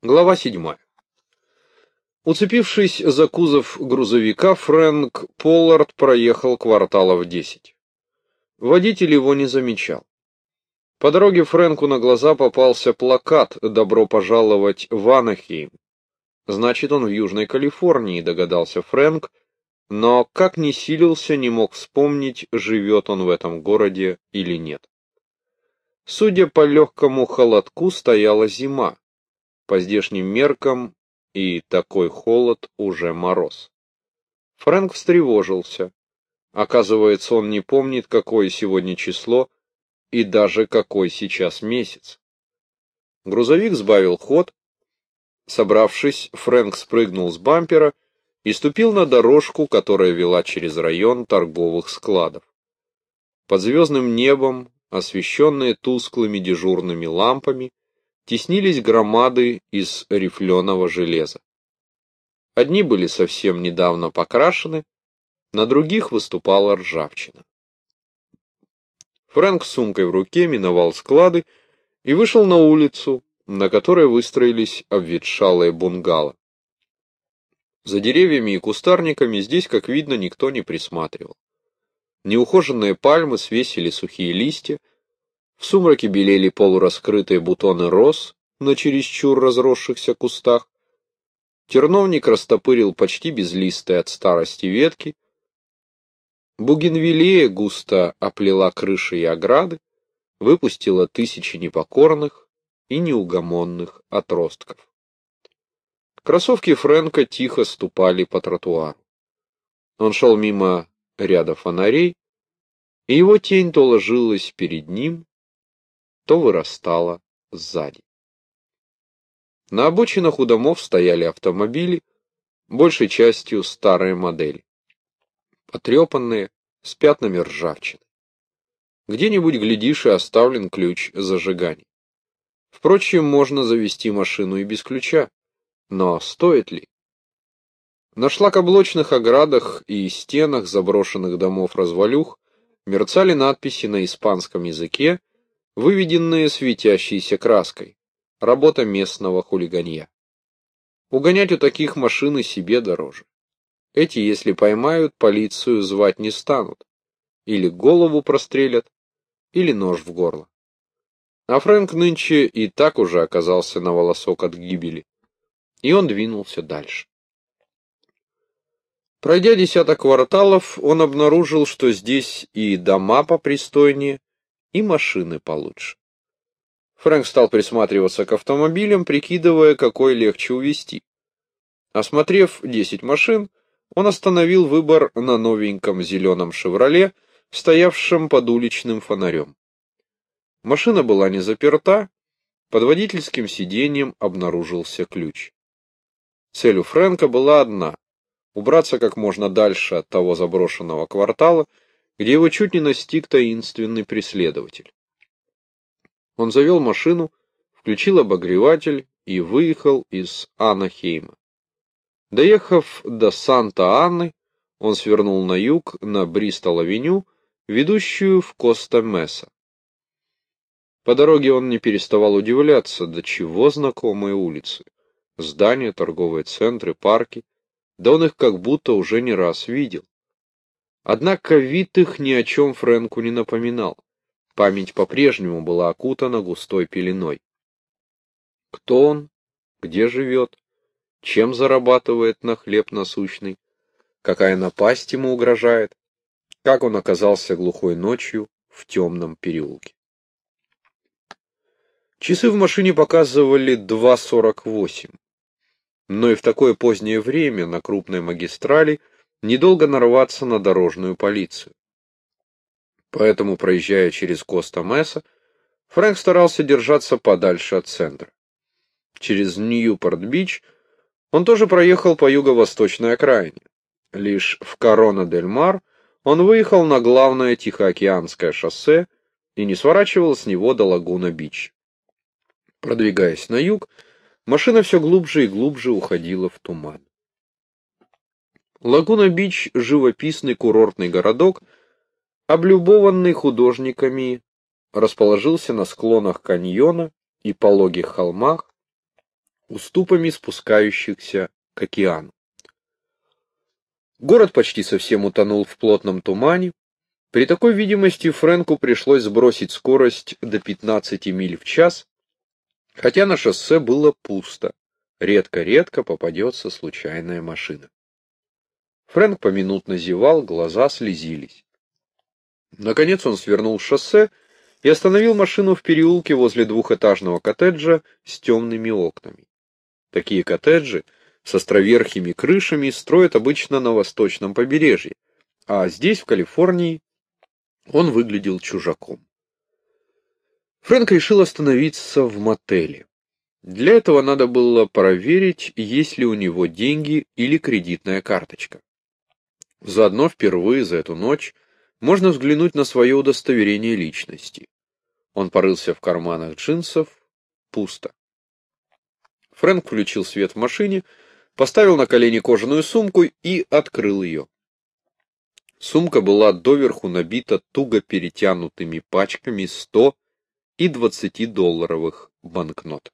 Глава 7. Уцепившись за кузов грузовика, Фрэнк Поллард проехал кварталов 10. Водитель его не замечал. По дороге Фрэнку на глаза попался плакат «Добро пожаловать в Анахейм». Значит, он в Южной Калифорнии, догадался Фрэнк, но как ни силился, не мог вспомнить, живет он в этом городе или нет. Судя по легкому холодку, стояла зима. По здешним меркам и такой холод уже мороз. Фрэнк встревожился. Оказывается, он не помнит, какое сегодня число и даже какой сейчас месяц. Грузовик сбавил ход. Собравшись, Фрэнк спрыгнул с бампера и ступил на дорожку, которая вела через район торговых складов. Под звездным небом, освещенные тусклыми дежурными лампами, теснились громады из рифленого железа. Одни были совсем недавно покрашены, на других выступала ржавчина. Фрэнк с сумкой в руке миновал склады и вышел на улицу, на которой выстроились обветшалые бунгало. За деревьями и кустарниками здесь, как видно, никто не присматривал. Неухоженные пальмы свесили сухие листья, в сумраке белели полураскрытые бутоны роз на чересчур разросшихся кустах. Терновник растопырил почти безлистые от старости ветки. Бугенвилея густо оплела крыши и ограды, выпустила тысячи непокорных и неугомонных отростков. Кроссовки Фрэнка тихо ступали по тротуару. Он шел мимо ряда фонарей, и его тень то ложилась перед ним, то вырастала сзади. На обочинах у домов стояли автомобили, большей частью старые модели, потрепанные, с пятнами ржавчины. Где-нибудь, глядишь, и оставлен ключ зажигания. Впрочем, можно завести машину и без ключа. Но стоит ли? На шлакоблочных оградах и стенах заброшенных домов-развалюх мерцали надписи на испанском языке выведенные светящейся краской. Работа местного хулиганья. Угонять у таких машин и себе дороже. Эти, если поймают, полицию звать не станут. Или голову прострелят, или нож в горло. А Фрэнк нынче и так уже оказался на волосок от гибели. И он двинулся дальше. Пройдя десяток кварталов, он обнаружил, что здесь и дома попристойнее, и машины получше. Фрэнк стал присматриваться к автомобилям, прикидывая, какой легче увезти. Осмотрев 10 машин, он остановил выбор на новеньком зеленом «Шевроле», стоявшем под уличным фонарем. Машина была не заперта, под водительским сиденьем обнаружился ключ. Цель у Фрэнка была одна — убраться как можно дальше от того заброшенного квартала, где его чуть не настиг таинственный преследователь. Он завел машину, включил обогреватель и выехал из Анахейма. Доехав до Санта-Анны, он свернул на юг на Бристол-авеню, ведущую в Коста-Меса. По дороге он не переставал удивляться, до чего знакомые улицы. Здания, торговые центры, парки. Да он их как будто уже не раз видел. Однако вид их ни о чем Фрэнку не напоминал. Память по-прежнему была окутана густой пеленой. Кто он? Где живет? Чем зарабатывает на хлеб насущный? Какая напасть ему угрожает? Как он оказался глухой ночью в темном переулке? Часы в машине показывали 2.48. Но и в такое позднее время на крупной магистрали – недолго нарваться на дорожную полицию. Поэтому, проезжая через Коста-Меса, Фрэнк старался держаться подальше от центра. Через Ньюпорт-Бич он тоже проехал по юго-восточной окраине. Лишь в Корона-дель-Мар он выехал на главное Тихоокеанское шоссе и не сворачивал с него до Лагуна-Бич. Продвигаясь на юг, машина все глубже и глубже уходила в туман. Лагуна-Бич – живописный курортный городок, облюбованный художниками, расположился на склонах каньона и пологих холмах, уступами спускающихся к океану. Город почти совсем утонул в плотном тумане. При такой видимости Фрэнку пришлось сбросить скорость до 15 миль в час, хотя на шоссе было пусто. Редко-редко попадется случайная машина. Фрэнк поминутно зевал, глаза слезились. Наконец он свернул шоссе и остановил машину в переулке возле двухэтажного коттеджа с темными окнами. Такие коттеджи с островерхими крышами строят обычно на восточном побережье, а здесь, в Калифорнии, он выглядел чужаком. Фрэнк решил остановиться в мотеле. Для этого надо было проверить, есть ли у него деньги или кредитная карточка. Заодно впервые за эту ночь можно взглянуть на свое удостоверение личности. Он порылся в карманах джинсов. Пусто. Фрэнк включил свет в машине, поставил на колени кожаную сумку и открыл ее. Сумка была доверху набита туго перетянутыми пачками 100 и 20 долларовых банкнот.